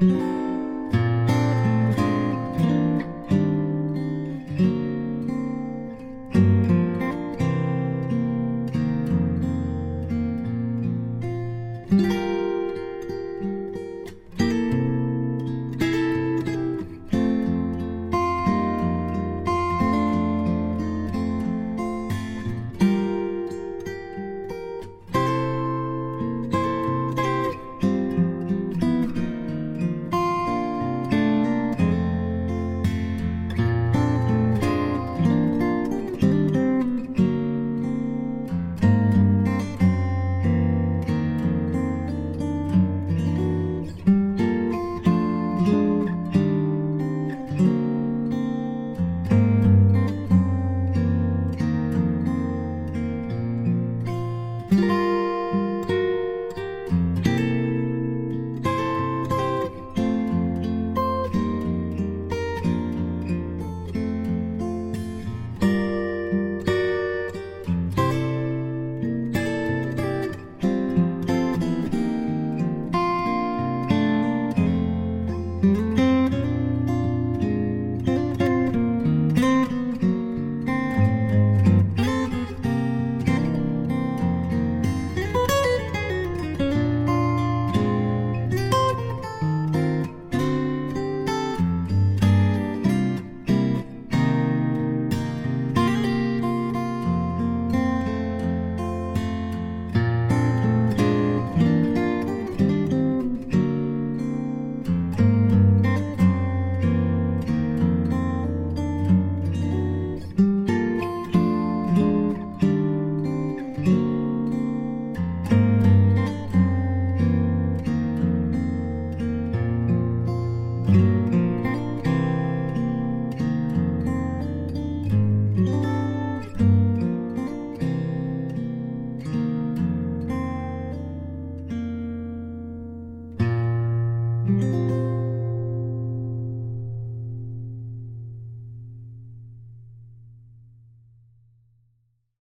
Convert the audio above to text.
Mm-hmm.